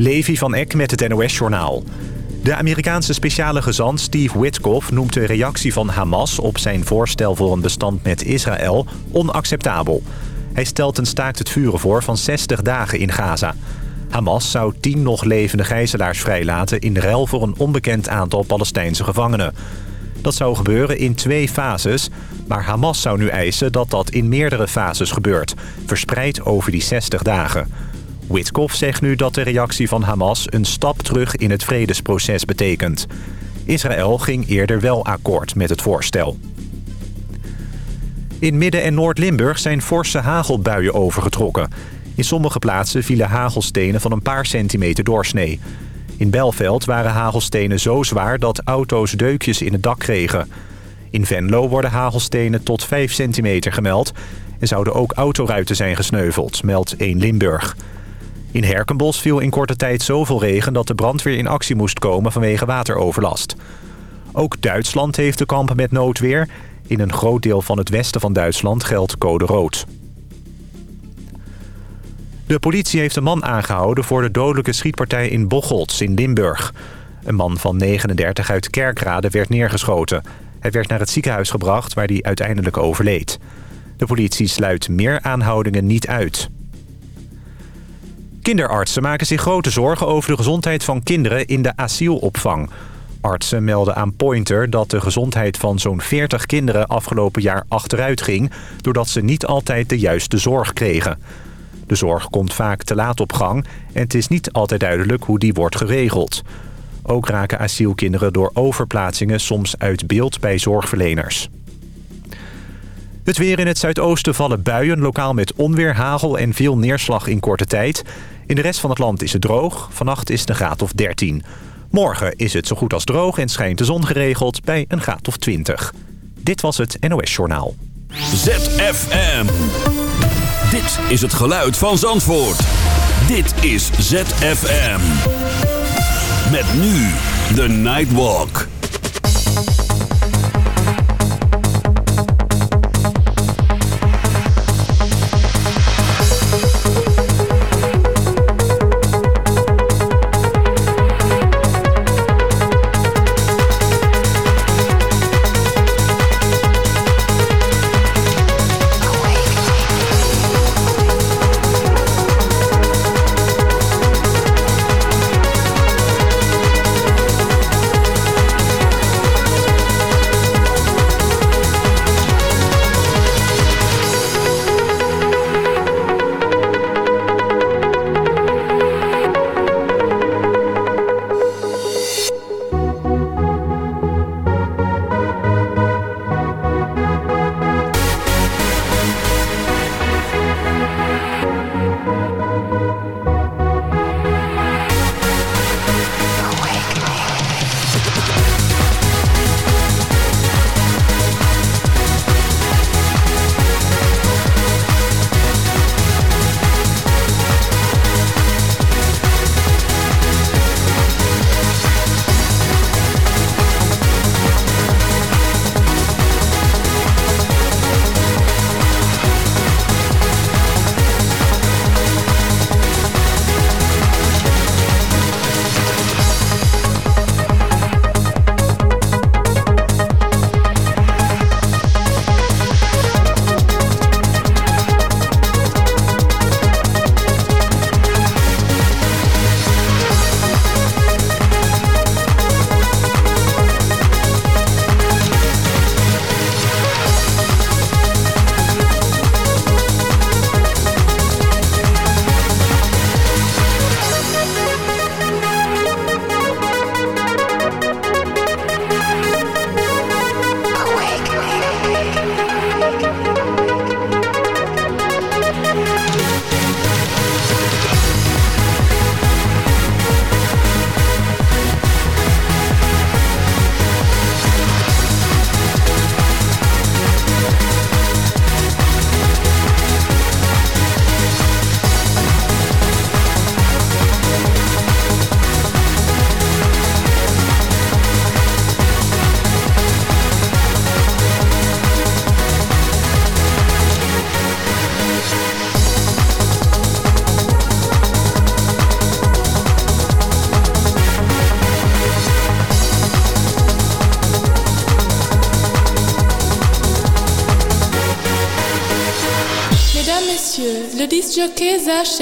Levi van Eck met het NOS-journaal. De Amerikaanse speciale gezant Steve Witkoff noemt de reactie van Hamas... op zijn voorstel voor een bestand met Israël onacceptabel. Hij stelt een staakt het vuren voor van 60 dagen in Gaza. Hamas zou 10 nog levende gijzelaars vrijlaten... in ruil voor een onbekend aantal Palestijnse gevangenen. Dat zou gebeuren in twee fases... maar Hamas zou nu eisen dat dat in meerdere fases gebeurt... verspreid over die 60 dagen... Witkoff zegt nu dat de reactie van Hamas een stap terug in het vredesproces betekent. Israël ging eerder wel akkoord met het voorstel. In Midden- en Noord-Limburg zijn forse hagelbuien overgetrokken. In sommige plaatsen vielen hagelstenen van een paar centimeter doorsnee. In Belveld waren hagelstenen zo zwaar dat auto's deukjes in het dak kregen. In Venlo worden hagelstenen tot 5 centimeter gemeld... en zouden ook autoruiten zijn gesneuveld, meldt 1 Limburg. In Herkenbos viel in korte tijd zoveel regen dat de brandweer in actie moest komen vanwege wateroverlast. Ook Duitsland heeft te kampen met noodweer. In een groot deel van het westen van Duitsland geldt code rood. De politie heeft een man aangehouden voor de dodelijke schietpartij in Bocholt in Limburg. Een man van 39 uit Kerkrade werd neergeschoten. Hij werd naar het ziekenhuis gebracht waar hij uiteindelijk overleed. De politie sluit meer aanhoudingen niet uit. Kinderartsen maken zich grote zorgen over de gezondheid van kinderen in de asielopvang. Artsen melden aan Pointer dat de gezondheid van zo'n 40 kinderen afgelopen jaar achteruit ging... doordat ze niet altijd de juiste zorg kregen. De zorg komt vaak te laat op gang en het is niet altijd duidelijk hoe die wordt geregeld. Ook raken asielkinderen door overplaatsingen soms uit beeld bij zorgverleners. Het weer in het zuidoosten vallen buien, lokaal met onweer, hagel en veel neerslag in korte tijd. In de rest van het land is het droog. Vannacht is het een graad of 13. Morgen is het zo goed als droog en schijnt de zon geregeld bij een graad of 20. Dit was het NOS Journaal. ZFM. Dit is het geluid van Zandvoort. Dit is ZFM. Met nu de Nightwalk.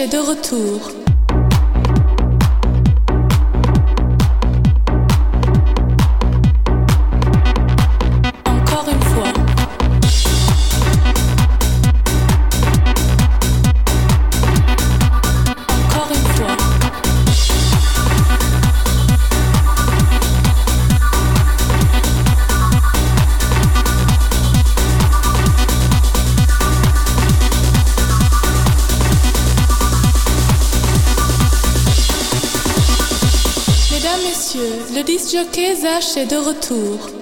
De retour. Disjockey Zach est de retour.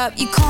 up. You call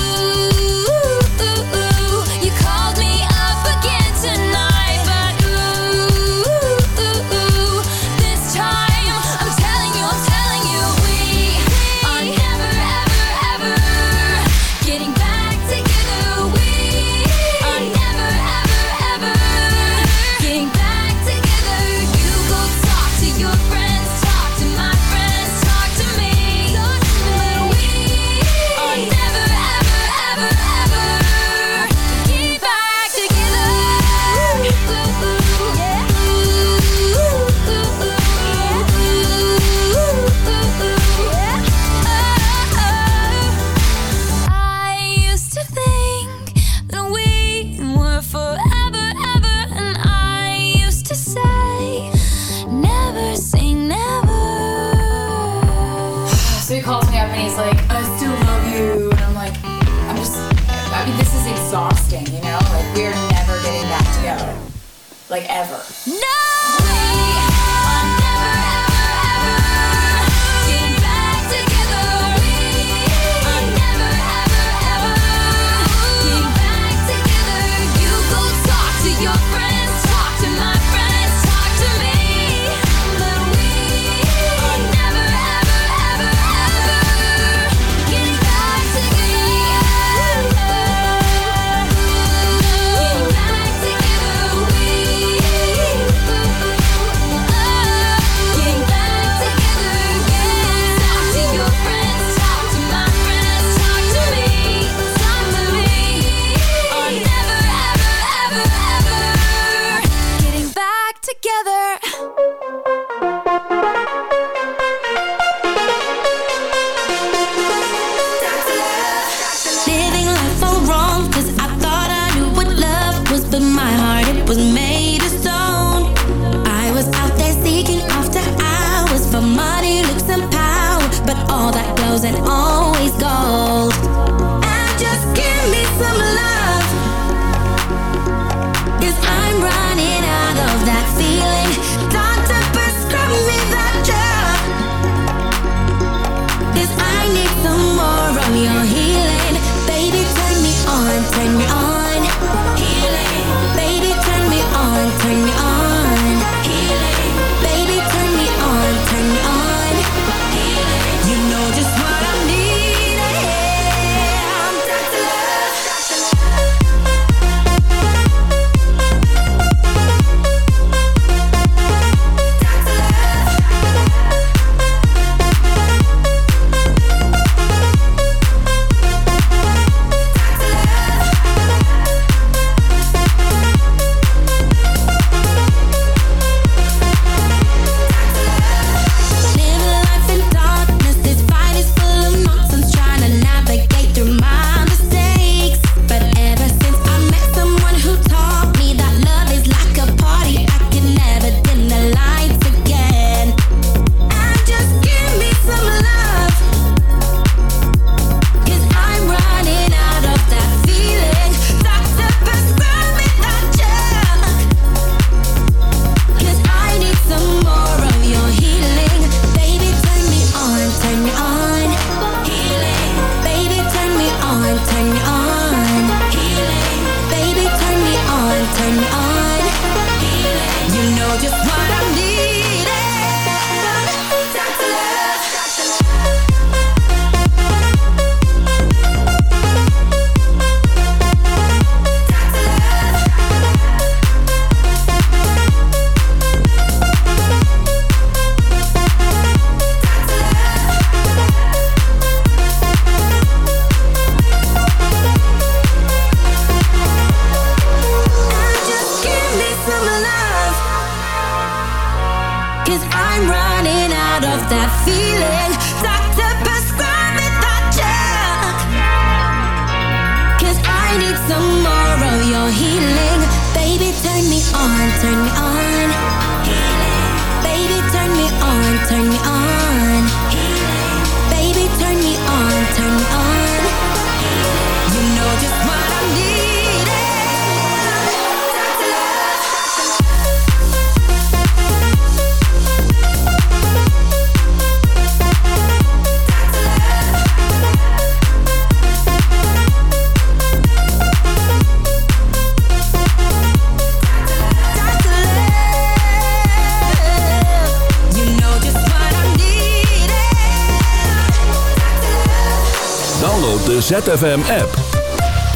ZFM-app.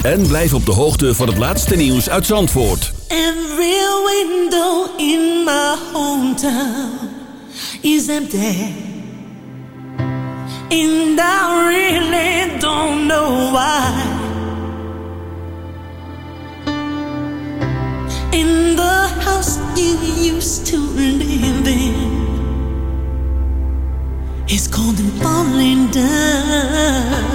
En blijf op de hoogte van het laatste nieuws uit Zandvoort. Every window in my hometown is empty. And I really don't know why. In the house you used to live in, it's cold and falling down.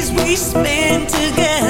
days we spent together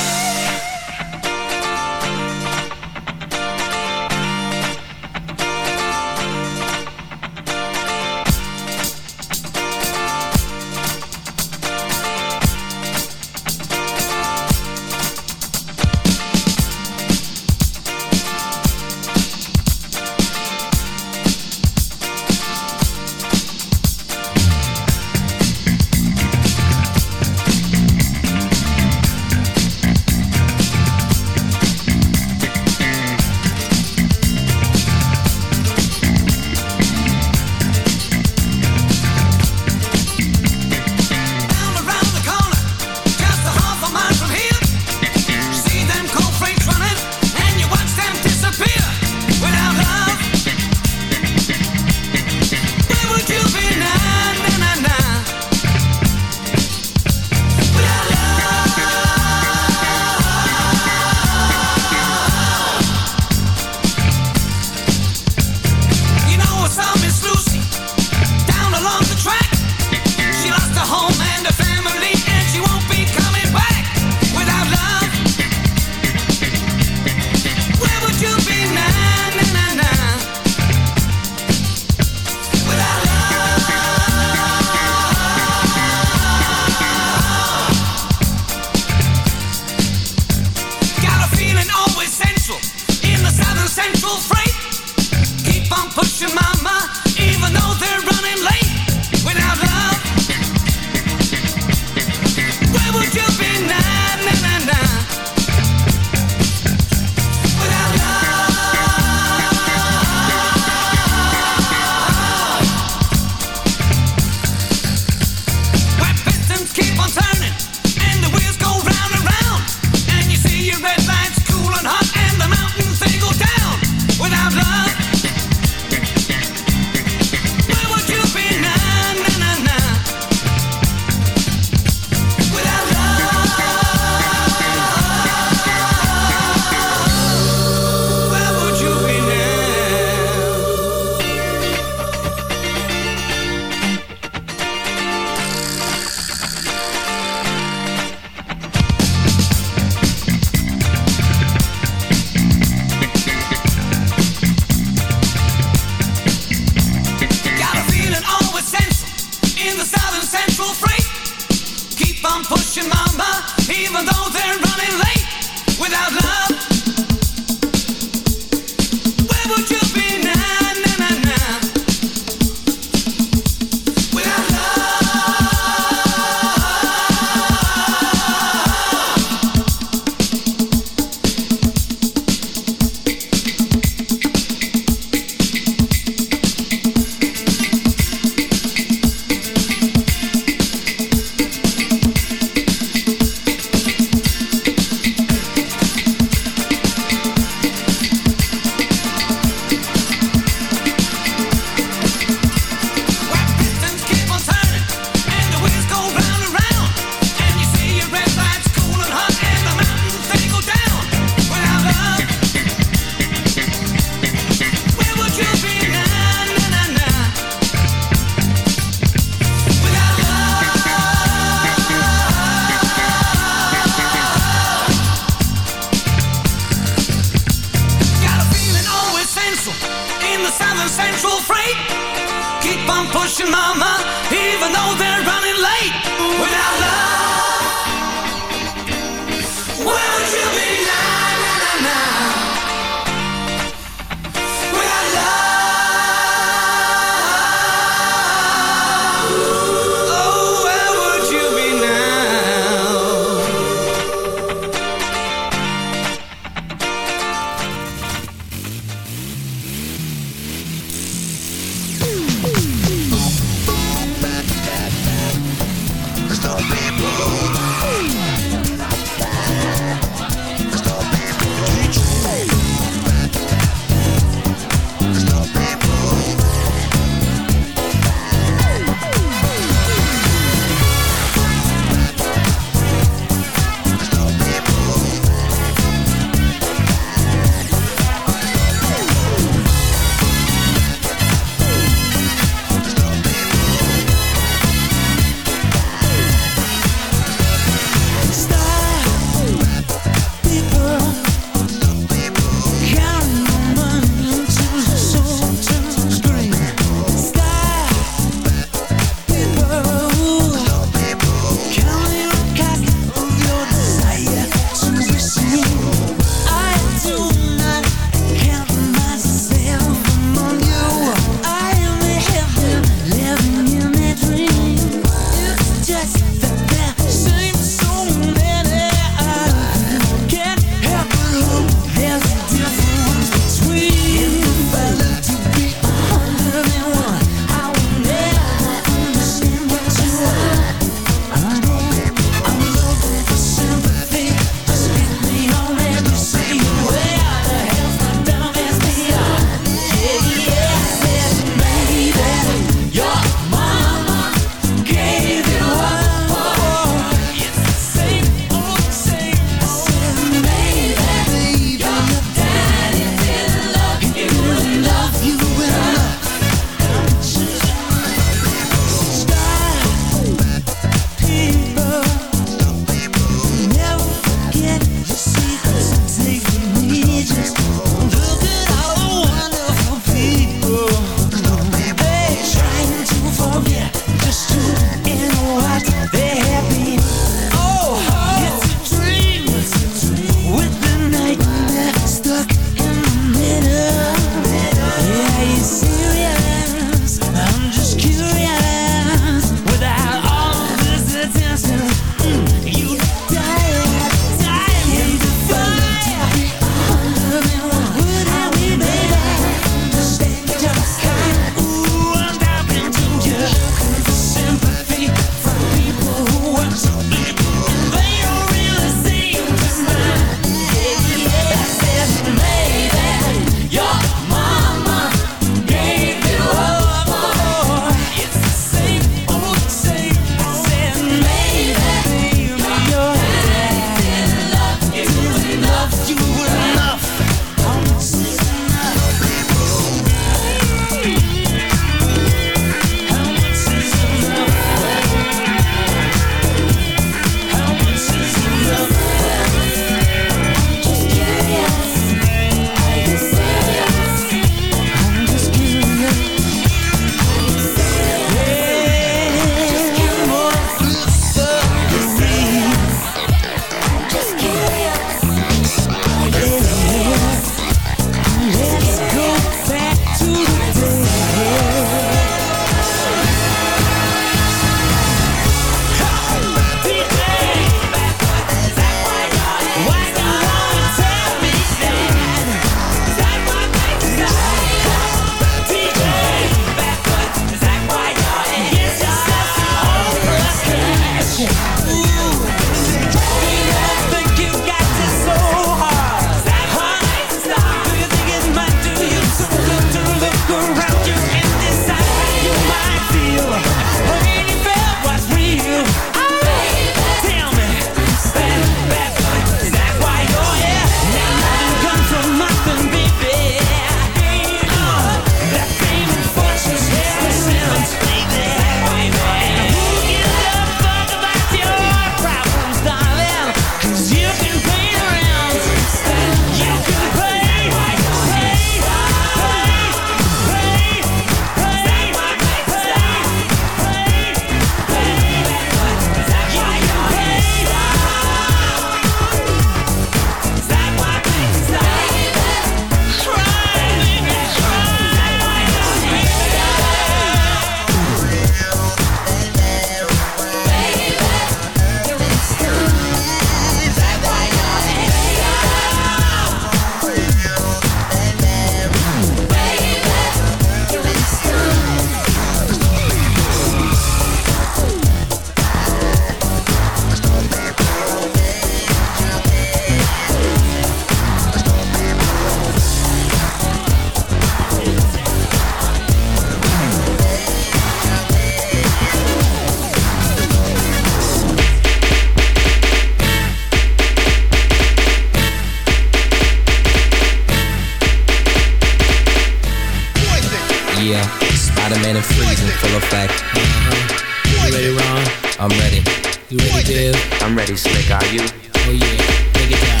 full effect. Uh-huh. You ready, Ron? I'm ready. You ready, I'm ready, Slick. Are you? Oh yeah, take it down.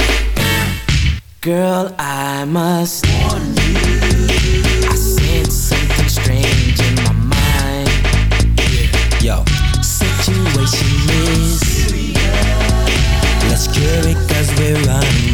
Girl, I must warn you. I sense something strange in my mind. Yeah. Yo, situation is. Let's cure it, cause we're running